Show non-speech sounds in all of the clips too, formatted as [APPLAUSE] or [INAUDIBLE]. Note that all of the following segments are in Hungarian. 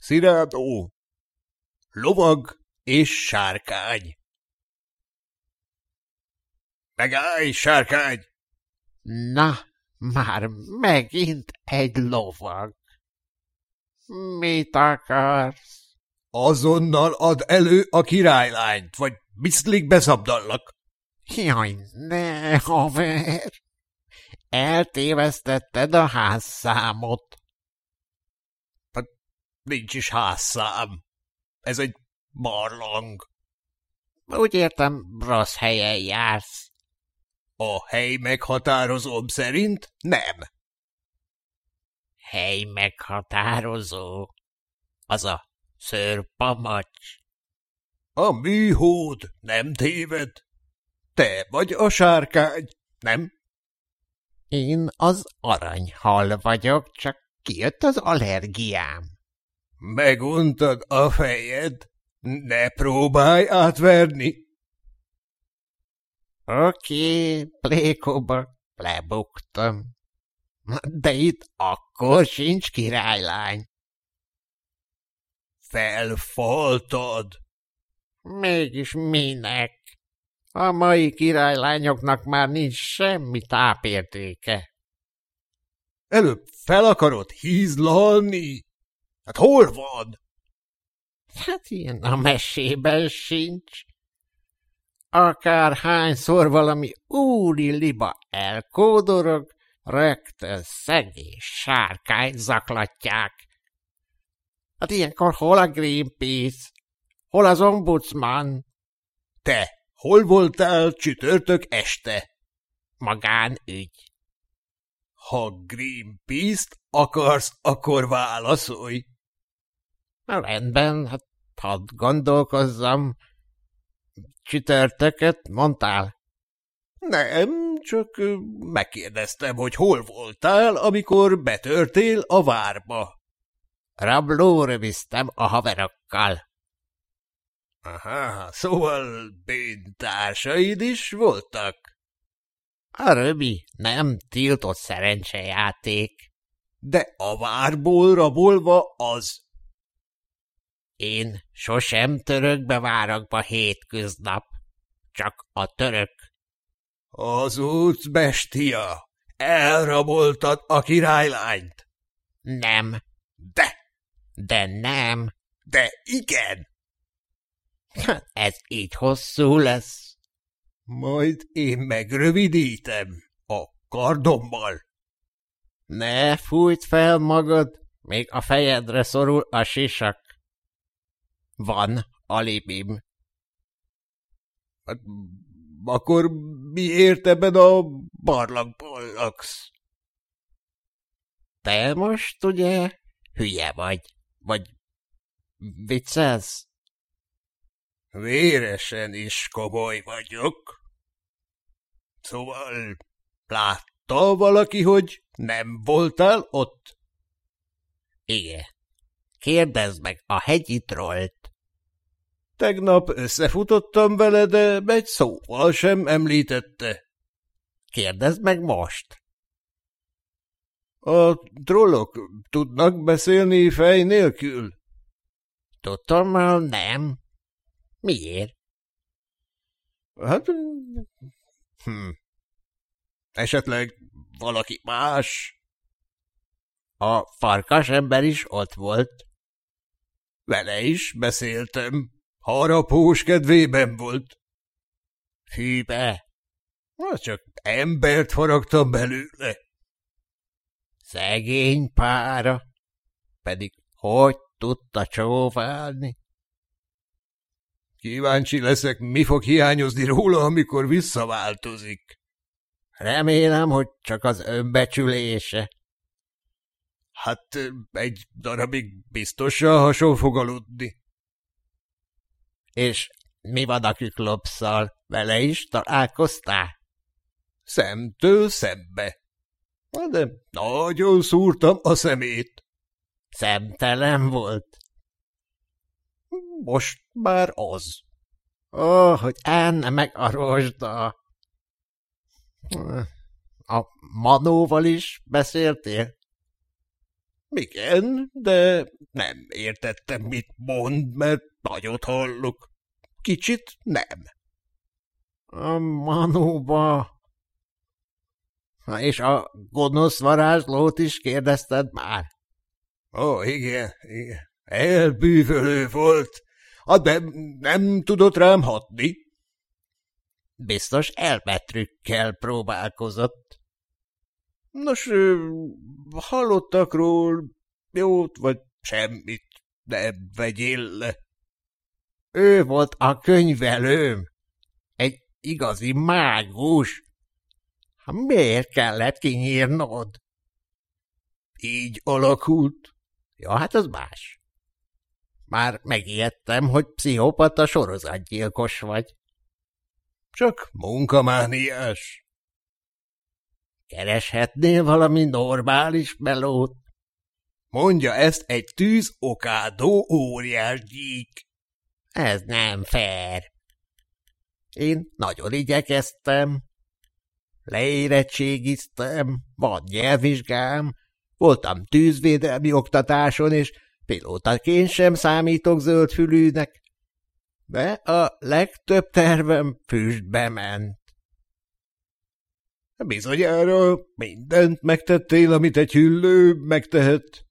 Szirádó, lovag és sárkány. Megállj, sárkány! Na, már megint egy lovag. Mit akarsz? Azonnal add elő a királylányt, vagy biszlik beszabdallak. Jaj, ne, haver! Eltévesztetted a házszámot. Nincs is házszám. Ez egy barlang. Úgy értem, rossz helyen jársz. A hely meghatározóm szerint nem. Hely meghatározó. Az a szőrpamacs. A műhód nem téved. Te vagy a sárkány, nem? Én az aranyhal vagyok, csak kijött az allergiám. Meguntad a fejed? Ne próbálj átverni! Oké, plékóba lebuktam. De itt akkor sincs királylány. Felfaltad. Mégis minek? A mai királylányoknak már nincs semmi tápértéke. Előbb fel akarod hízlalni? Hát hol van? Hát ilyen a mesében sincs. Akár hányszor valami úri liba elkódorog, rögtön szegény sárkány zaklatják. Hát ilyenkor hol a Greenpeace? Hol az ombudsman? Te, hol voltál csütörtök este? Magánügy. Ha Greenpeace-t akarsz, akkor válaszolj. Rendben, hát hadd gondolkozzam. Csütörtököt mondtál? Nem, csak megkérdeztem, hogy hol voltál, amikor betörtél a várba. Rablóra visztem a haverokkal. Aha, szóval bűntársaid is voltak? A röbi nem tiltott szerencsejáték. De a várból rabolva az. Én sosem török várakba hétköznap, csak a török. Az út bestia, elraboltad a királylányt. Nem. De, De nem. de igen. Hát ez így hosszú lesz. Majd én megrövidítem a kardommal. Ne fújt fel magad, még a fejedre szorul a sisak. Van alibim. Hát, akkor miért ebben a barlangban laksz? Te most ugye hülye vagy, vagy viccelsz? Véresen is komoly vagyok. Szóval látta valaki, hogy nem voltál ott? Igen. Kérdezd meg a hegyi trollt. Tegnap összefutottam vele, de egy szóval sem említette. Kérdezd meg most. A trollok tudnak beszélni fej nélkül? Tudtommal nem. Miért? Hát... Hm. Esetleg valaki más? A farkas ember is ott volt. Vele is beszéltem. Harapós kedvében volt. Hűbe. Hát csak embert faragtam belőle. Szegény pára. Pedig hogy tudta csóválni? Kíváncsi leszek, mi fog hiányozni róla, amikor visszaváltozik. Remélem, hogy csak az önbecsülése. Hát egy darabig biztosan hason fog aludni. És mi van a küklopszal? Vele is találkoztál? Szemtől szembe. De nagyon szúrtam a szemét. Szemtelen volt. Most már az. Ó, hogy enne meg a rozsda. A Manóval is beszéltél? Igen, de nem értettem, mit mond, mert nagyot hallok. Kicsit nem. A manóba... Na és a gonosz varázslót is kérdezted már? Ó, igen, igen. Elbűvölő volt. Hát de nem tudott rám hatni. Biztos elmetrükkel próbálkozott. Nos, hallottakról jót vagy semmit, de vegyél le. Ő volt a könyvelőm. Egy igazi mágus. Ha miért kellett kinyírnod? Így alakult. Ja, hát az más. Már megijedtem, hogy pszichopata sorozatgyilkos vagy. Csak munkamániás. Kereshetnél valami normális melót? Mondja ezt egy tűz okádó óriás gyík. Ez nem fair. Én nagyon igyekeztem. Leérettségiztem, van nyelvvizsgám, voltam tűzvédelmi oktatáson, és pilótaként sem számítok zöldfülűnek. De a legtöbb tervem füstbe ment. Bizonyára mindent megtettél, amit egy hüllő megtehet.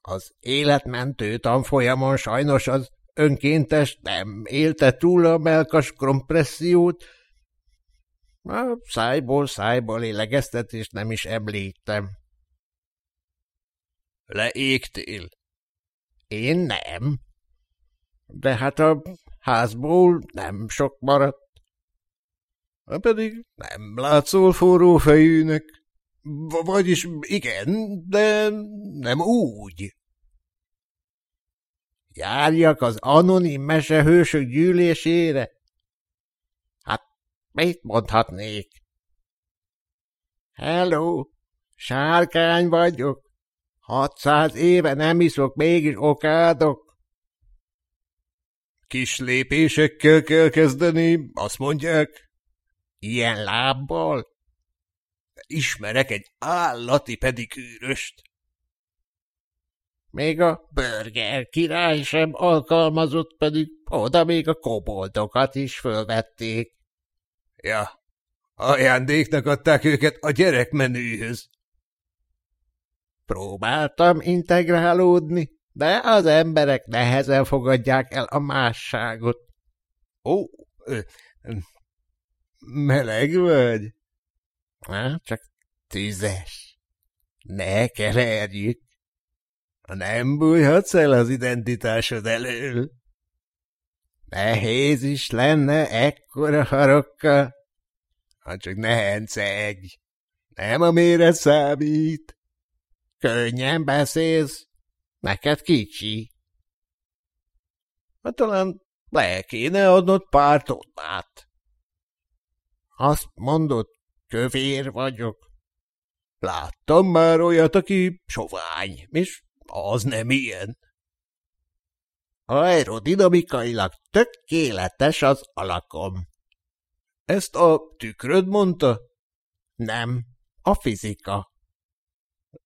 Az életmentő tanfolyamon sajnos az önkéntes nem élte túl a melkas kompressziót, a szájból szájból lélegeztetést nem is említem. Leégtél? Én nem. De hát a házból nem sok maradt. Pedig nem látszol forró fejűnek. Vagyis igen, de nem úgy. Járjak az anonim mesehősök gyűlésére? Hát, mit mondhatnék? Hello, sárkány vagyok. Hatszáz éve nem iszok, mégis okádok. Kis lépésekkel kell kezdeni, azt mondják. Ilyen lábbal? Ismerek egy állati pedikűröst. Még a burger király sem alkalmazott, pedig oda még a koboldokat is fölvették. Ja, ajándéknak adták őket a gyerekmenühöz. Próbáltam integrálódni, de az emberek nehezen fogadják el a másságot. Ó, meleg vagy? Hát, csak tüzes. Ne keverjük. Nem bújhatsz el az identitásod elől. Nehéz is lenne ekkora harokkal. Hát csak ne. Nem a méret számít. Könnyen beszélsz. Neked kicsi. Hát talán le kéne adnod pár. Azt mondod, kövér vagyok. Láttam már olyat, aki sovány, és az nem ilyen. Aerodinamikailag tökéletes az alakom. Ezt a tükröd mondta? Nem, a fizika.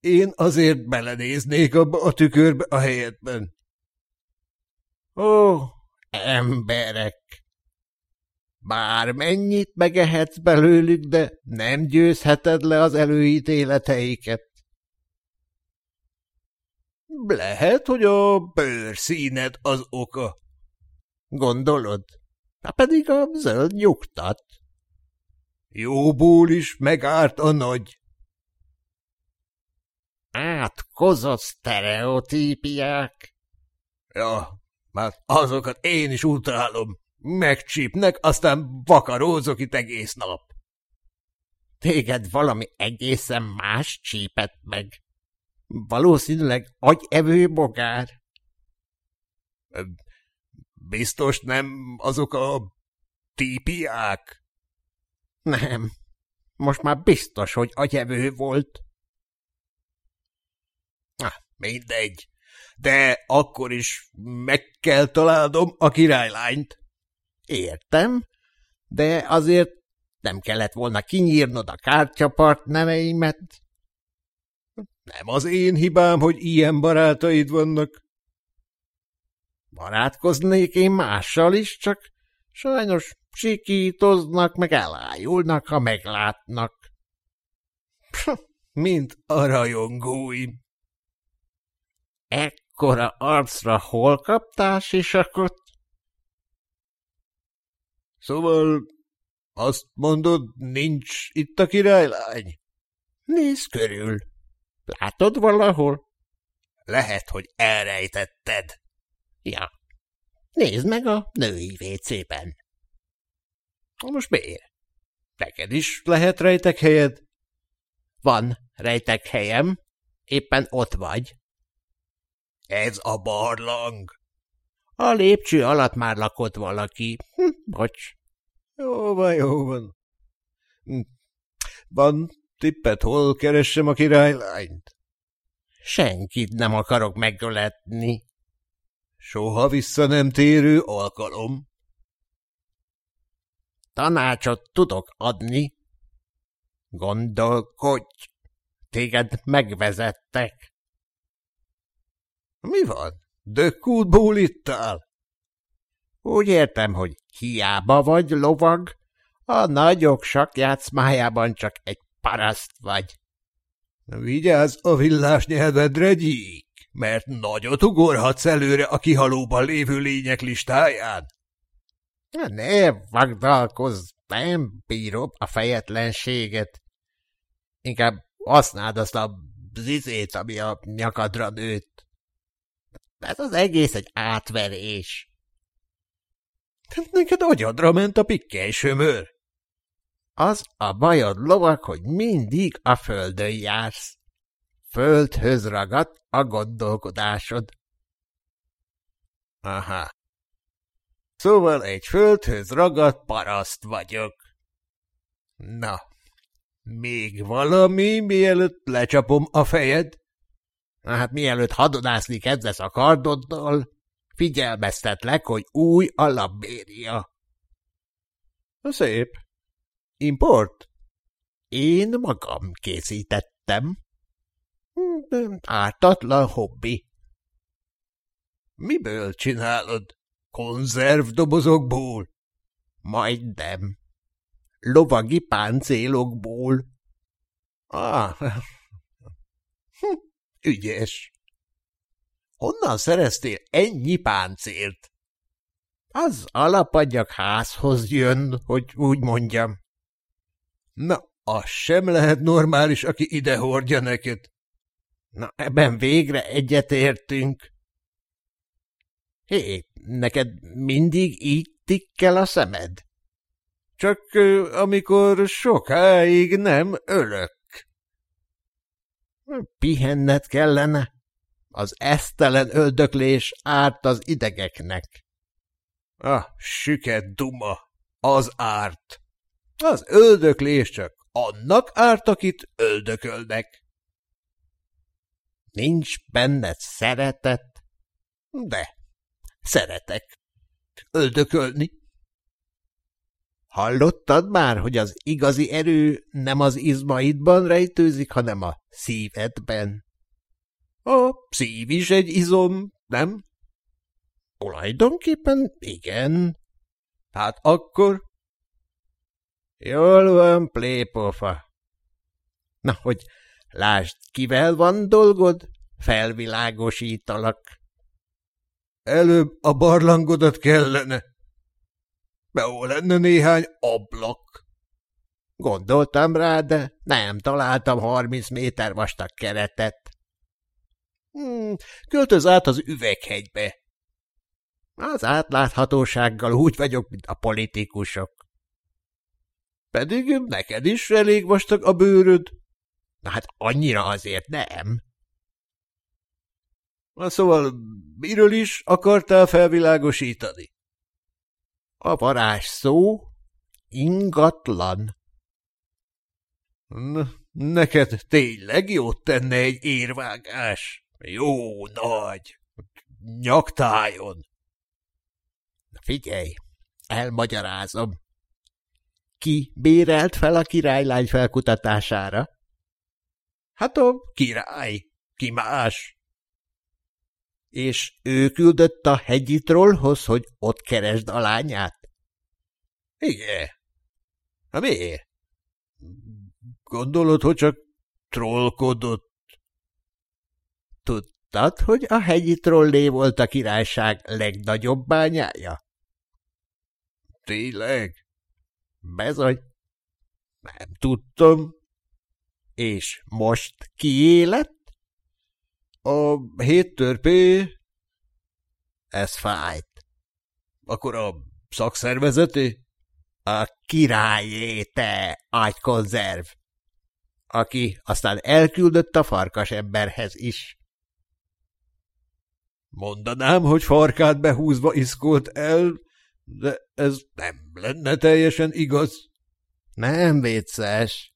Én azért belenéznék abba a tükörbe a helyedben. Ó, emberek! Bármennyit megehetsz belőlük, de nem győzheted le az előítéleteiket. Lehet, hogy a bőrszíned az oka. Gondolod? Na pedig a zöld nyugtat. Jóból is megárt a nagy. Átkozott sztereotípiák. Ja, mert azokat én is utálom. Megcsípnek, aztán vakarózok itt egész nap. Téged valami egészen más csípett meg. Valószínűleg agyevő bogár. Biztos nem azok a típiák? Nem. Most már biztos, hogy agyevő volt. Na, mindegy. De akkor is meg kell találnom a királylányt. Értem, de azért nem kellett volna kinyírnod a kártyapart neveimet. Nem az én hibám, hogy ilyen barátaid vannak. Barátkoznék én mással is, csak sajnos sikítoznak, meg elájulnak, ha meglátnak. Mint a rajongóim. Ekkora arcra hol kaptál sisakot? Szóval azt mondod, nincs itt a királylány? Nézd körül. Látod valahol? Lehet, hogy elrejtetted. Ja. Nézd meg a női vécében. Most miért? Neked is lehet rejtek helyed? Van rejtek helyem. Éppen ott vagy. Ez a barlang. A lépcső alatt már lakott valaki. Hm, bocs. Jó van, jó van. Hm. Van tippet, hol keressem a királylányt? Senkit nem akarok megöletni. Soha vissza nem térő alkalom. Tanácsot tudok adni. Gondolkodj, téged megvezettek. Mi van? Dökkútból ittál? Úgy értem, hogy hiába vagy lovag, a nagyok sakjátszmájában csak egy paraszt vagy. Vigyázz a villás nyelvedre, gyík, mert nagyot ugorhatsz előre a kihalóban lévő lények listáján. Ne vagdalkozz, nem bírom a fejetlenséget. Inkább használd azt a zizét, ami a nyakadra nőtt. Ez az egész egy átverés. Neked agyadra ment a pikkely sömör. Az a bajod, lovak, hogy mindig a földön jársz. Földhöz ragadt a gondolkodásod. Aha. Szóval egy földhöz ragadt paraszt vagyok. Na, még valami, mielőtt lecsapom a fejed? Hát mielőtt hadonászni kezdesz a kardoddal, figyelmeztetlek, hogy új a labbéria. Szép. Import? Én magam készítettem. Hm, ártatlan hobbi. Miből csinálod? Konzervdobozokból? Majdnem. Lovagi páncélokból. Ah, ügyes. Honnan szereztél ennyi páncélt? Az alapanyag házhoz jön, hogy úgy mondjam. Na, az sem lehet normális, aki ide hordja neked. Na, ebben végre egyetértünk. Hé, neked mindig így tikkel a szemed? Csak amikor sokáig nem ölök. Pihenned kellene. Az esztelen öldöklés árt az idegeknek. Ah, süket duma, az árt. Az öldöklés csak annak árt, akit öldökölnek. Nincs benned szeretet? De, szeretek. Öldökölni. Hallottad már, hogy az igazi erő nem az izmaidban rejtőzik, hanem a szívedben? A szív is egy izom, nem? Tulajdonképpen igen. Hát akkor Jól van, plépofa. Na, hogy lásd, kivel van dolgod? Felvilágosítalak. Előbb a barlangodat kellene. Behol lenne néhány ablak. Gondoltam rá, de nem találtam harminc méter vastag keretet. Hmm, költöz át az üveghegybe. Az átláthatósággal úgy vagyok, mint a politikusok. Pedig neked is elég vastag a bőröd. Na hát annyira azért nem. Na szóval miről is akartál felvilágosítani? A varázs szó ingatlan. Neked tényleg jót tenne egy érvágás. Jó nagy. Nyaktájon. Figyelj, elmagyarázom. Ki bérelt fel a királylány felkutatására? Hát a király, ki más. És ő küldött a hegyi trollhoz, hogy ott keresd a lányát? Igen. Na miért? Gondolod, hogy csak trollkodott? Tudtad, hogy a hegyi trollé volt a királyság legnagyobb bányája? Tényleg? Bezony. Nem tudtam. És most kié lett? A hét törpé... Ez fájt. Akkor a szakszervezeti? A királyé, te agykonzerv! Aki aztán elküldött a farkas emberhez is. Mondanám, hogy farkát behúzva iszkolt el, de ez nem lenne teljesen igaz. Nem vicces.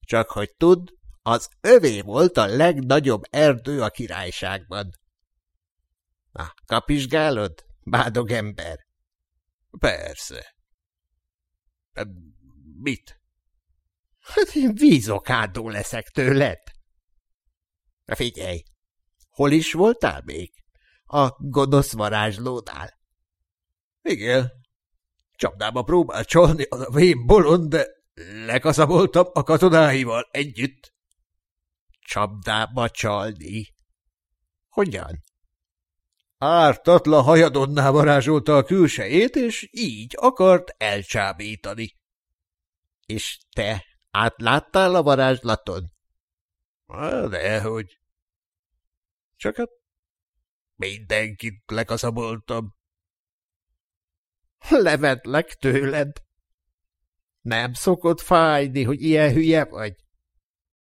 Csak hogy tudd, az övé volt a legnagyobb erdő a királyságban. Na, kapizsgálod, bádog ember? Persze. De mit? Hát én vízokádó leszek tőled. Na figyelj, hol is voltál még? A gonosz varázslónál. Igen. Csapdába próbált csalni a vén bolond, de lekaszaboltam a katonáival együtt. Csapdába csalni? Hogyan? Ártatlan hajadonná varázsolta a külsejét, és így akart elcsábítani. És te átláttál a varázslaton? Dehogy. Csak hát mindenkit lekaszaboltam. Levetlek tőled. Nem szokott fájni, hogy ilyen hülye vagy?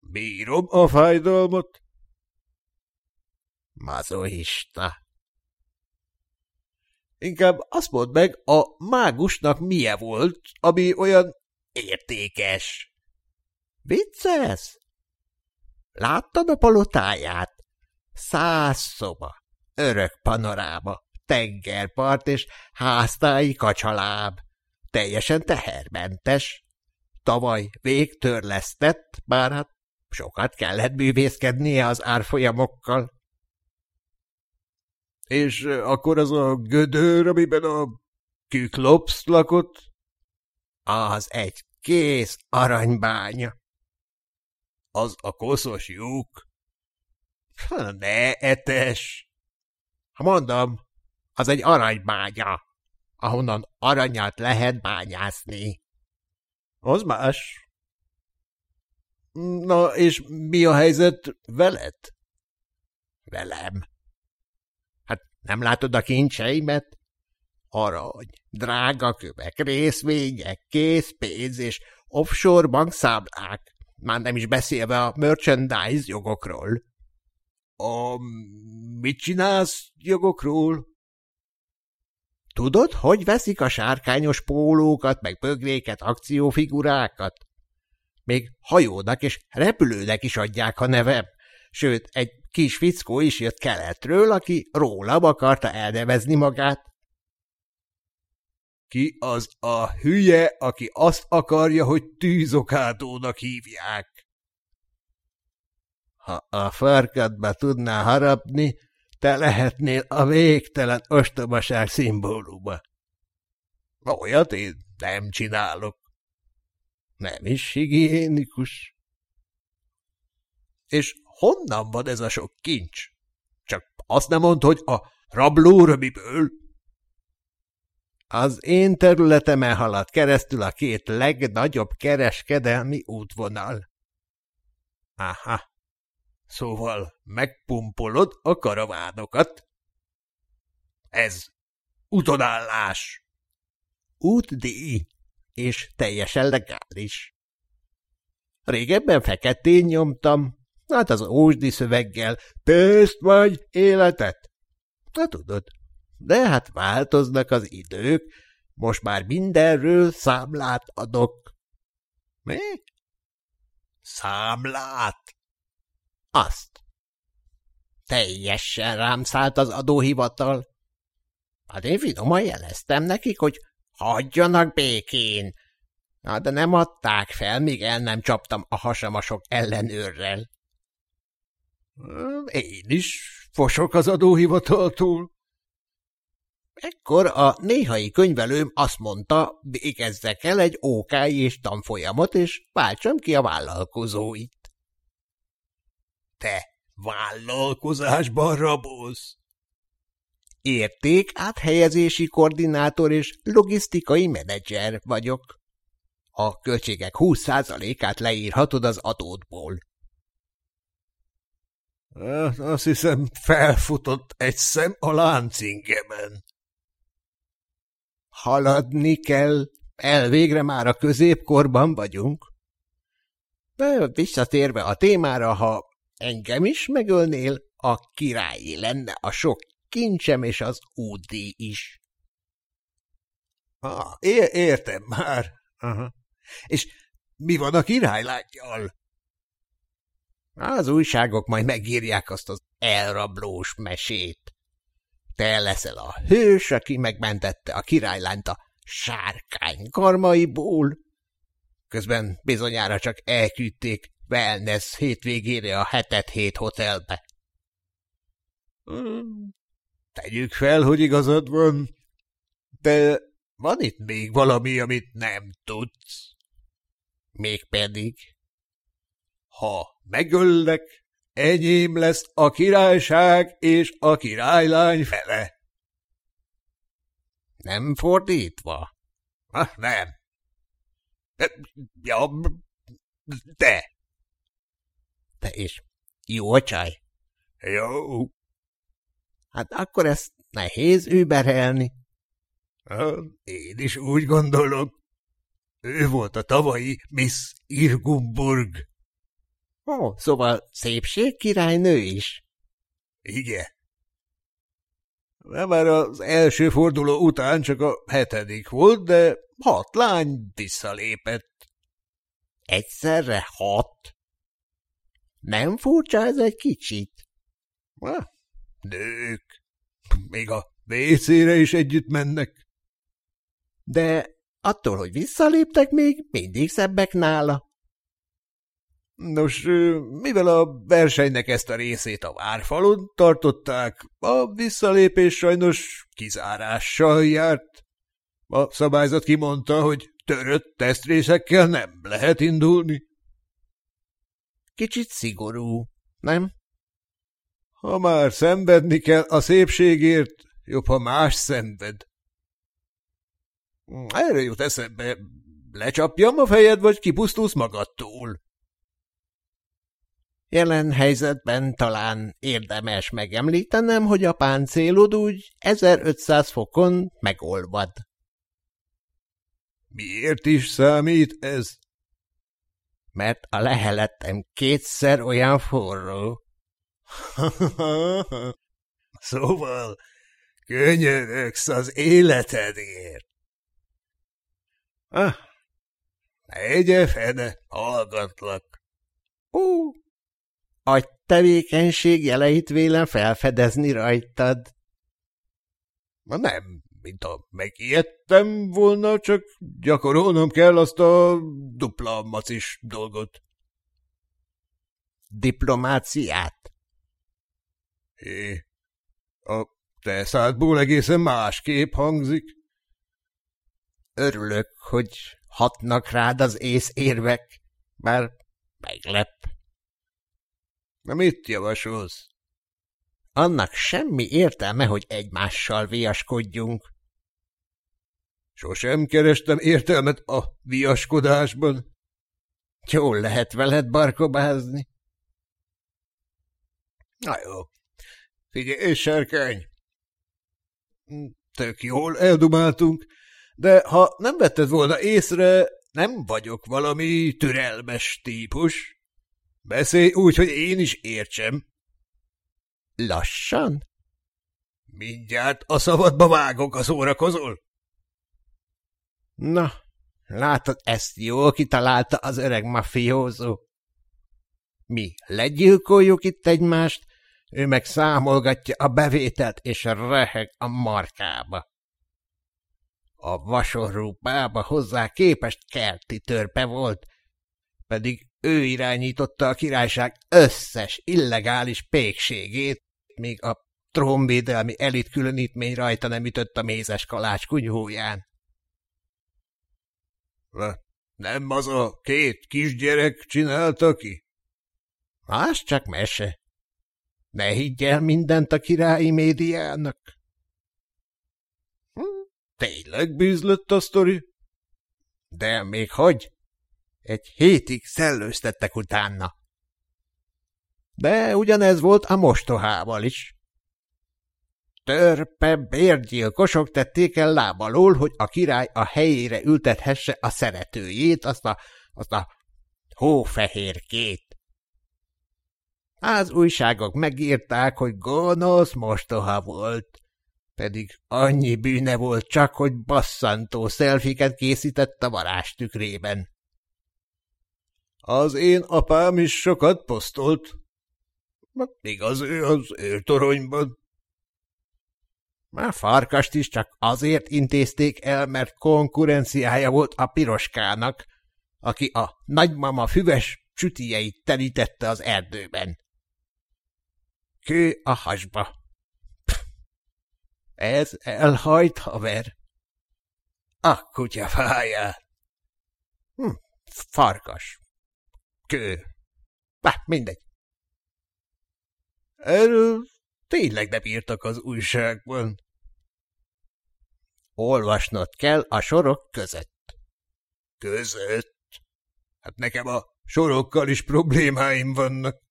Bírom a fájdalmat. Mazoista. Inkább azt mondd meg, a mágusnak milyen volt, ami olyan értékes. Vicces? Láttad a palotáját? Száz szoba, örök panoráma, tengerpart és háztáji kacsaláb, teljesen tehermentes. Tavaly végtörlesztett, bár hát sokat kellett művészkednie az árfolyamokkal. És akkor az a gödör, amiben a Küklops lakott? Az egy kész aranybánya. Az a koszos lyuk? Ne etes! Ha mondom, az egy aranybánya, ahonnan aranyat lehet bányászni. Az más. Na, és mi a helyzet veled? Velem. Hát nem látod a kincseimet? Arany, drága kövek, részvények, készpénz és offshore bankszámlák, már nem is beszélve a merchandise jogokról. A mit csinálsz jogokról? Tudod, hogy veszik a sárkányos pólókat, meg bögréket, akciófigurákat? Még hajónak és repülőnek is adják a nevem. Sőt, egy kis fickó is jött keletről, aki rólam akarta elnevezni magát. Ki az a hülye, aki azt akarja, hogy tűzokádónak hívják? Ha a farkadba tudná harapni, te lehetnél a végtelen ostobaság szimbóluma. Olyat én nem csinálok. Nem is higiénikus. És honnan van ez a sok kincs? Csak azt nem mond, hogy a rablórömiből? Az én területemen halad keresztül a két legnagyobb kereskedelmi útvonal. Aha, szóval megpumpolod a karavánokat? Ez utodállás. Útdíj, és teljesen legális. Régebben feketén nyomtam, hát az ósdi szöveggel, pénzt vagy életet. Na tudod, de hát változnak az idők, most már mindenről számlát adok. Mi? Számlát? Azt. Teljesen rám szállt az adóhivatal. Hát én finoman jeleztem nekik, hogy hagyjanak békén. Na, de nem adták fel, míg el nem csaptam a hasamasok ellenőrrel. Én is fosok az adóhivataltól. Ekkor a néhai könyvelőm azt mondta, végezzek el egy OK és tanfolyamot, és váltsam ki a vállalkozóit. Te vállalkozásban rabolsz? Érték áthelyezési koordinátor és logisztikai menedzser vagyok. A költségek 20%-át leírhatod az adódból. Azt hiszem, felfutott egy szem a láncingemen. Haladni kell, elvégre már a középkorban vagyunk. De visszatérve a témára, ha engem is megölnél, a királyi lenne a sok kincsem és az údi is. Ah, é értem már. Aha. És mi van a királylányjal? Az újságok majd megírják azt az elrablós mesét. Te leszel a hős, aki megmentette a királylányt a sárkány karmaiból. Közben bizonyára csak elküldték wellness hétvégére a hetet hét hotelbe. Tegyük fel, hogy igazad van, de van itt még valami, amit nem tudsz. Mégpedig? Ha megöllek, enyém lesz a királyság és a királylány fele. Nem fordítva? Ha, nem. Ja, te. Te is. Jó csaj? Jó. Hát akkor ezt nehéz überelni. Én is úgy gondolom. Ő volt a tavalyi Miss Irgumburg. Ó, szóval szépség királynő is? Igen. Már az első forduló után csak a hetedik volt, de hat lány visszalépett. Egyszerre hat? Nem furcsa ez egy kicsit? Ha, nők. Még a vécére is együtt mennek. De attól, hogy visszaléptek, még mindig szebbek nála. Nos, mivel a versenynek ezt a részét a várfalon tartották, a visszalépés sajnos kizárással járt. A szabályzat kimondta, hogy törött tesztrészekkel nem lehet indulni. Kicsit szigorú, nem? Ha már szenvedni kell a szépségért, jobb, ha más szenved. Erre jut eszembe, lecsapjam a fejed, vagy kipusztulsz magadtól. Jelen helyzetben talán érdemes megemlítenem, hogy a páncélod úgy 1500 fokon megolvad. Miért is számít ez? Mert a lehelettem kétszer olyan forró. [LAUGHS] szóval könyörögsz az életedért. Ah, egye fene, hallgatlak. Ó, a tevékenység jeleit vélem felfedezni rajtad. Na nem, mint ha megijedtem volna, csak gyakorolnom kell azt a dupla macis dolgot. Diplomáciát? É, a te szádból egészen másképp hangzik. Örülök, hogy hatnak rád az ész érvek, bár meglep. Na mit javasolsz? Annak semmi értelme, hogy egymással viaskodjunk. Sosem kerestem értelmet a viaskodásban. Jól lehet veled barkobázni. Na jó. Figyelj, serkeny! Tök jól eldumáltunk, de ha nem vetted volna észre, nem vagyok valami türelmes típus. Beszélj úgy, hogy én is értsem. Lassan? Mindjárt a szabadba vágok, a szórakozol. Na, látod, ezt jól kitalálta az öreg mafiózó. Mi legyilkoljuk itt egymást, ő meg számolgatja a bevételt és reheg a markába. A vasorú bába hozzá képest kerti törpe volt, pedig ő irányította a királyság összes illegális pékségét, míg a trónvédelmi elit különítmény rajta nem ütött a mézes kalács kunyhóján. Nem az a két kisgyerek csinálta ki? Az csak mese. Ne higgy el mindent a királyi médiának. Hm, tényleg bűzlött a sztori? De még hogy? Egy hétig szellőztettek utána. De ugyanez volt a mostohával is. Törpe bérgyilkosok tették el lábalól, hogy a király a helyére ültethesse a szeretőjét, azt a, azt a hófehérkét. Az újságok megírták, hogy gonosz mostoha volt, pedig annyi bűne volt csak, hogy basszantó szelfiket készített a varázstükrében. Az én apám is sokat posztolt. Igaz, ő az őrtoronyban. Már farkast is csak azért intézték el, mert konkurenciája volt a piroskának, aki a nagymama füves csütijeit telítette az erdőben. Kő a hasba. Ez elhajt, haver. A kutya fáját. Hm, farkas. Kő. Bá, mindegy. Erről tényleg nem írtak az újságban. Olvasnod kell a sorok között. Között? Hát nekem a sorokkal is problémáim vannak.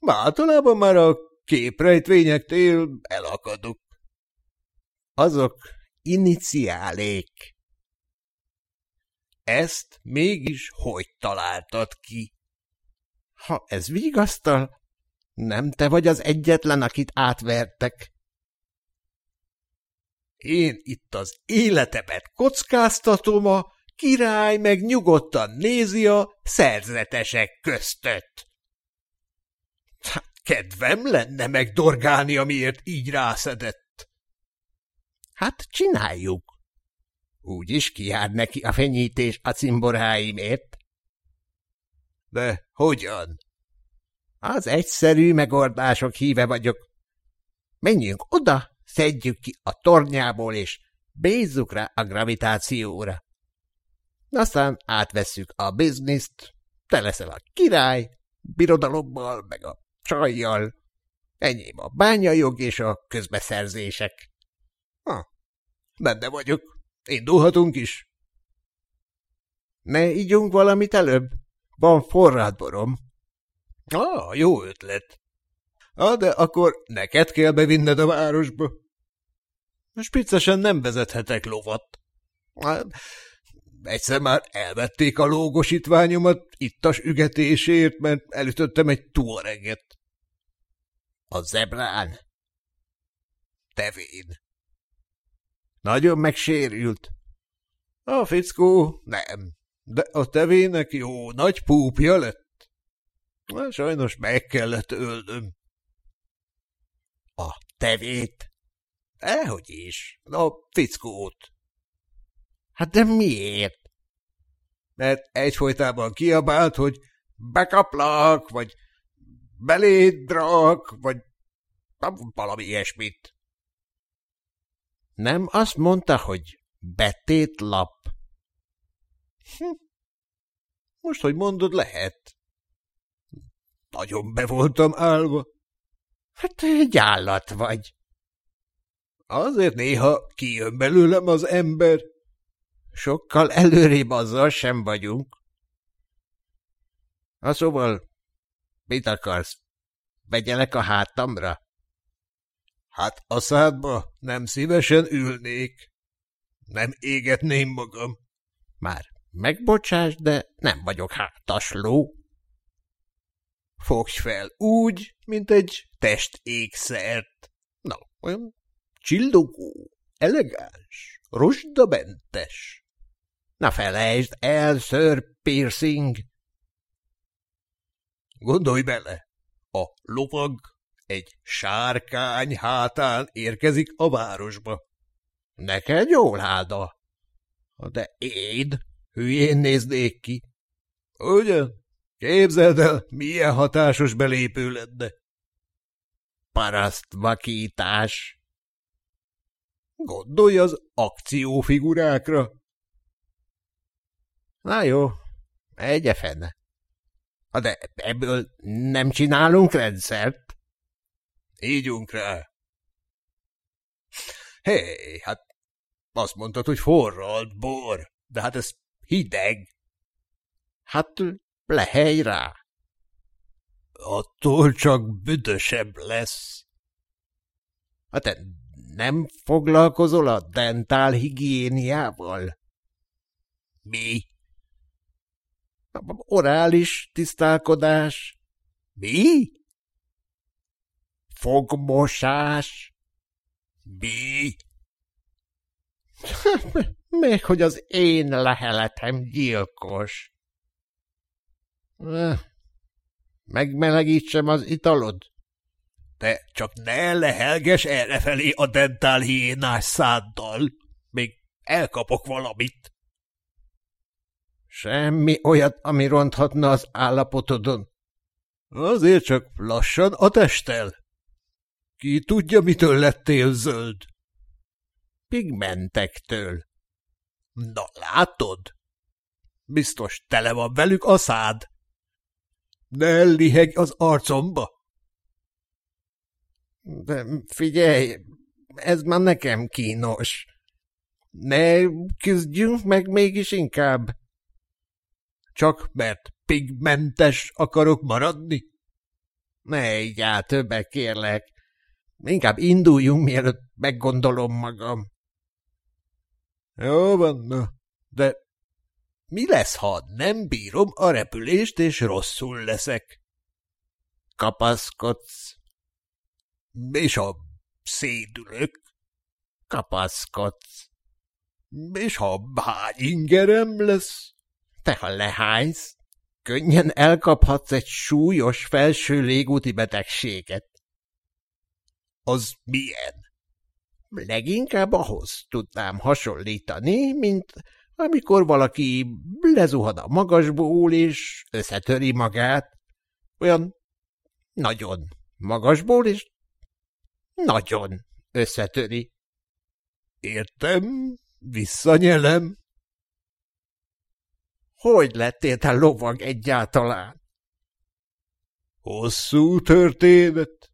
Általában már a képrejtvényektél elakadok. Azok iniciálék. Ezt mégis hogy találtad ki? Ha ez vigasztal, nem te vagy az egyetlen, akit átvertek. Én itt az életemet kockáztatom, a király meg nyugodtan nézi a szerzetesek köztött. Kedvem lenne megdorgálni, amiért így rászedett. Hát csináljuk. Úgy is kijár neki a fenyítés a cimboráimért. De hogyan? Az egyszerű megoldások híve vagyok. Menjünk oda, szedjük ki a tornyából, és bízzuk rá a gravitációra. Aztán átvesszük a bizniszt, te leszel a király, birodalommal, meg a csajjal, enyém a bányajog és a közbeszerzések. Ha, benne vagyok. Indulhatunk is. Ne ígyunk valamit előbb? Van forrad borom. Ah, jó ötlet. Ah, de akkor neked kell bevinned a városba. Spiccesen nem vezethetek lovat. Ah, egyszer már elvették a lógosítványomat ittas ügetésért, mert elütöttem egy túlreget. A zebrán? Tevén. Nagyon megsérült. A fickó nem, de a tevének jó nagy púpja lett. Na, sajnos meg kellett ölnöm. A tevét? Ehogy is, a fickót. Hát de miért? Mert egyfolytában kiabált, hogy bekaplak, vagy belédrak, vagy valami ilyesmit. Nem azt mondta, hogy betét lap? Hm. Most, hogy mondod, lehet. Nagyon be voltam állva. Hát egy állat vagy. Azért néha kijön belőlem az ember. Sokkal előrébb azzal sem vagyunk. Ha szóval, mit akarsz? Vegyelek a hátamra? Hát a szádba nem szívesen ülnék. Nem égetném magam. Már megbocsáss, de nem vagyok hátas ló. Fogj fel úgy, mint egy testékszert. Na, olyan csillogó, elegáns, rozsdabentes. Na felejtsd el, Sir Piercing! Gondolj bele, a lovag egy sárkány hátán érkezik a városba. Neked jól álda. De én hülyén néznék ki. Ugyan? Képzeld el, milyen hatásos belépő lenne. Paraszt vakítás. Gondolj az akciófigurákra. Na jó, egye fene. De ebből nem csinálunk rendszert? Ígyunk rá. Hé, hát azt mondtad, hogy forralt bor, de hát ez hideg. Hát lehely rá. Attól csak büdösebb lesz. Hát te nem foglalkozol a dentál higiéniával? Mi? Orális tisztálkodás. Mi? Fogmosás. Mi? Még hogy az én leheletem gyilkos. Megmelegítsem az italod? Te csak ne lehelges errefelé a dentál hiénás száddal. Még elkapok valamit. Semmi olyat, ami ronthatna az állapotodon. Azért csak lassan a testtel. Ki tudja, mitől lettél zöld? Pigmentektől. Na, látod? Biztos tele van velük a szád. Ne liheg az arcomba. De figyelj, ez már nekem kínos. Ne küzdjünk meg mégis inkább. Csak mert pigmentes akarok maradni? Ne így áll többek, kérlek. Inkább induljunk, mielőtt meggondolom magam. Jó van, na, de mi lesz, ha nem bírom a repülést, és rosszul leszek? Kapaszkodsz. És ha szédülök? Kapaszkodsz. És ha hány ingerem lesz? Te, ha lehánysz, könnyen elkaphatsz egy súlyos felső légúti betegséget. Az milyen? Leginkább ahhoz tudnám hasonlítani, mint amikor valaki lezuhad a magasból és összetöri magát. Olyan nagyon magasból és nagyon összetöri. Értem, visszanyelem. Hogy lettél te lovag egyáltalán? Hosszú történet.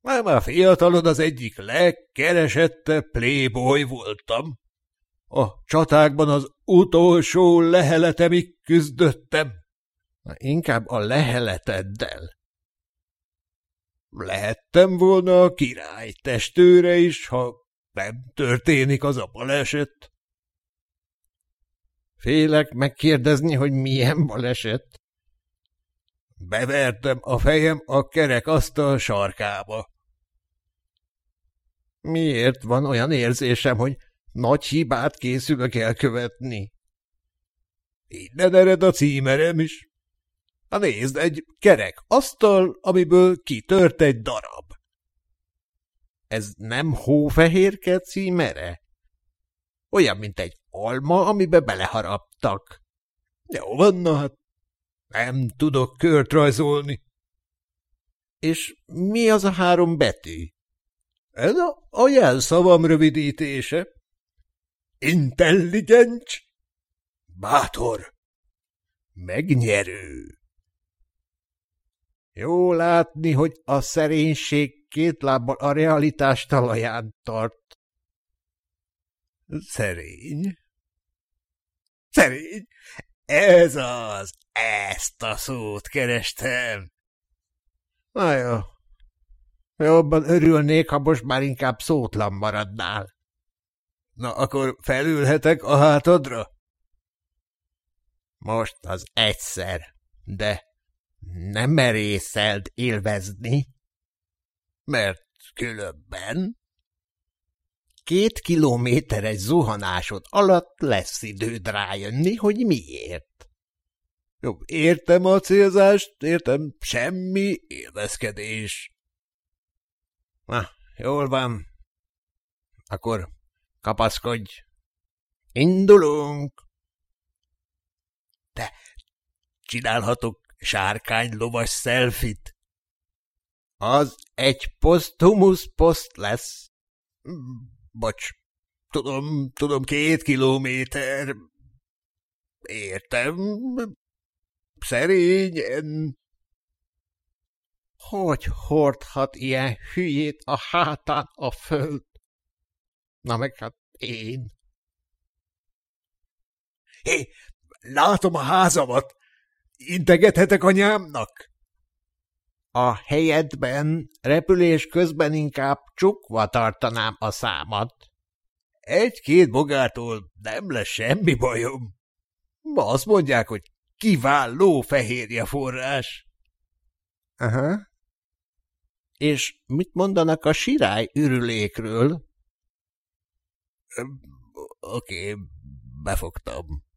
Már már fiatalon az egyik legkeresettebb playboy voltam. A csatákban az utolsó leheletemig küzdöttem. Na, inkább a leheleteddel. Lehettem volna a király testőre is, ha nem történik az a baleset. Félek megkérdezni, hogy milyen baleset. Bevertem a fejem a kerek asztal sarkába. Miért van olyan érzésem, hogy nagy hibát készülök elkövetni? Innen ered a címerem is. Na nézd, egy kerek asztal, amiből kitört egy darab. Ez nem hófehérke címere? Olyan, mint egy alma, amibe beleharaptak. Jó van, na hát nem tudok kört rajzolni. És mi az a három betű? Ez a, a jelszavam rövidítése. Intelligens, bátor, megnyerő. Jó látni, hogy a szerénység két lábbal a realitás talaján tart. Szerény? Szerény? Ez az, ezt a szót kerestem. Na jó. Jobban örülnék, ha most már inkább szótlan maradnál. Na, akkor felülhetek a hátadra? Most az egyszer, de nem merészeld élvezni. Mert különben... Két kilométeres zuhanásod alatt lesz időd rájönni, hogy miért. Jó, értem a célzást, értem, semmi élvezkedés. Na, jól van. Akkor kapaszkodj. Indulunk! De csinálhatok sárkány lovas szelfit? Az egy posztumusz poszt lesz. Bocs, tudom, tudom, két kilométer. Értem. Szerényen. Hogy hordhat ilyen hülyét a hátán a föld? Na meg hát én. Hé, látom a házamat. Integethetek anyámnak? A helyedben repülés közben inkább csukva tartanám a számat. Egy-két bogártól nem lesz semmi bajom. Ma azt mondják, hogy kiváló fehérje forrás. Aha. És mit mondanak a sirály ürülékről? Oké, okay, befogtam.